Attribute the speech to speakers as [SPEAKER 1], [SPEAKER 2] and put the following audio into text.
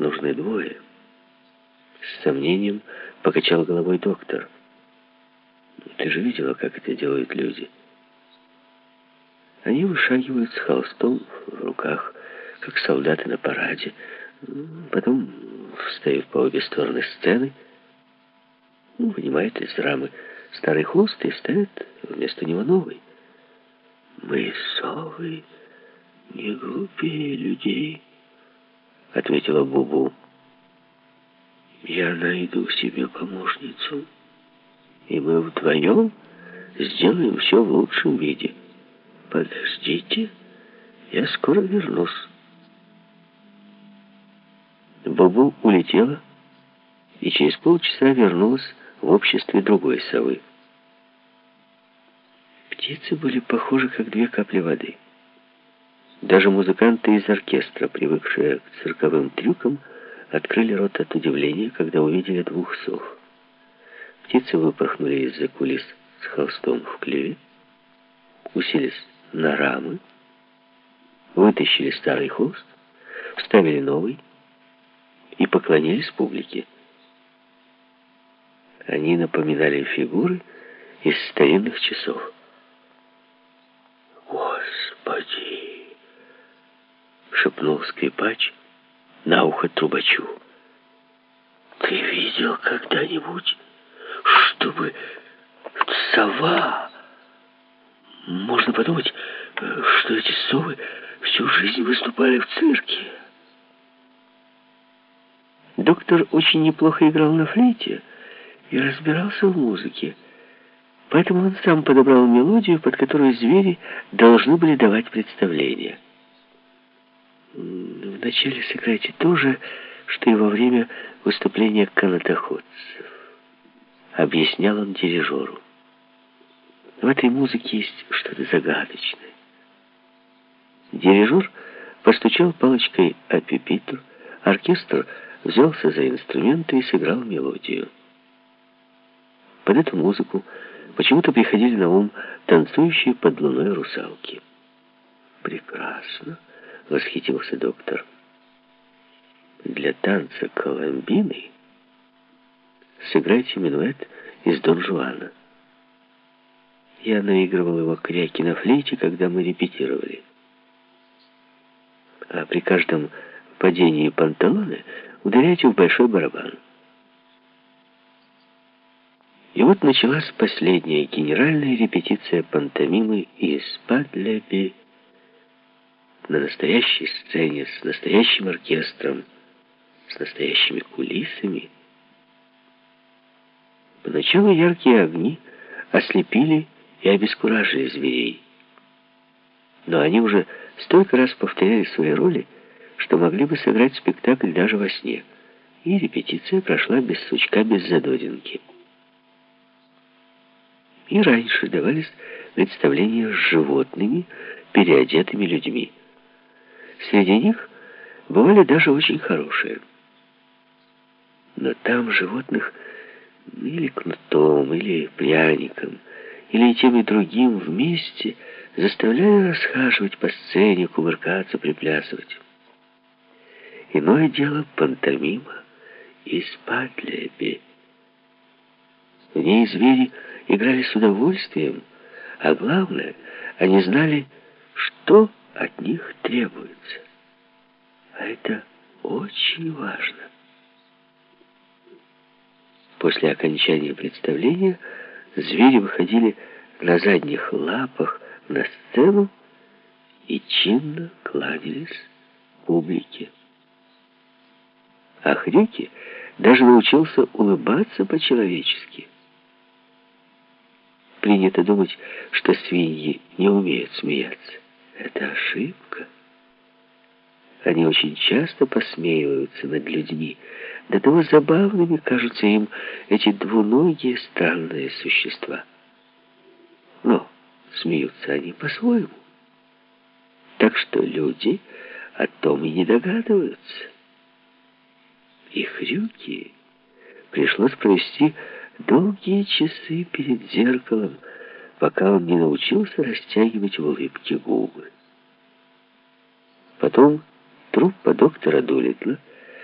[SPEAKER 1] нужны двое. С сомнением покачал головой доктор. Ты же видела, как это делают люди. Они вышагивают с холстом в руках, как солдаты на параде. Потом встают по обе стороны сцены, ну, вынимают из рамы старый холст и ставят вместо него новый. Мы совы не глупее людей, ответила Бубу. Я найду себе помощницу, и мы вдвоем сделаем все в лучшем виде. Подождите, я скоро вернусь. Бубу улетела и через полчаса вернулась в обществе другой совы. Птицы были похожи, как две капли воды. Даже музыканты из оркестра, привыкшие к цирковым трюкам, открыли рот от удивления, когда увидели двух сов. Птицы выпорхнули из-за кулис с холстом в клюве, уселись на рамы, вытащили старый холст, вставили новый и поклонились публике. Они напоминали фигуры из старинных часов. «Господи!» — шепнул скрипач на ухо трубачу. «Ты видел когда-нибудь, чтобы сова...» Можно подумать, что эти совы всю жизнь выступали в цирке. Доктор очень неплохо играл на флейте, и разбирался в музыке. Поэтому он сам подобрал мелодию, под которую звери должны были давать представление. Вначале сыграйте то же, что и во время выступления канатоходцев. Объяснял он дирижеру. В этой музыке есть что-то загадочное. Дирижер постучал палочкой о пюпитр, оркестр взялся за инструменты и сыграл мелодию. Под эту музыку почему-то приходили на ум танцующие под луной русалки. «Прекрасно!» — восхитился доктор. «Для танца коломбины сыграйте минуэт из Дон Жуана». Я наигрывал его кряки на флейте, когда мы репетировали. А при каждом падении панталоны ударяйте в большой барабан. И вот началась последняя генеральная репетиция пантомимы из Падлеби на настоящей сцене, с настоящим оркестром, с настоящими кулисами. Поначалу яркие огни ослепили и обескуражили зверей. Но они уже столько раз повторяли свои роли, что могли бы сыграть спектакль даже во сне. И репетиция прошла без сучка, без задодинки и раньше давались представления с животными, переодетыми людьми. Среди них бывали даже очень хорошие. Но там животных или кнутом, или пряником, или тем и другим вместе заставляли расхаживать по сцене, кувыркаться, приплясывать. Иное дело пантомима и спатлеби. В ней звери играли с удовольствием, а главное, они знали, что от них требуется. А это очень важно. После окончания представления звери выходили на задних лапах на сцену и чинно кланялись публике. А Хрюки даже научился улыбаться по-человечески. Принято думать, что свиньи не умеют смеяться. Это ошибка. Они очень часто посмеиваются над людьми. До того забавными кажутся им эти двуногие странные существа. Но смеются они по-своему. Так что люди о том и не догадываются. И хрюки пришлось провести долгие часы перед зеркалом, пока он не научился растягивать в улыбке губы. Потом труппа доктора Дулитла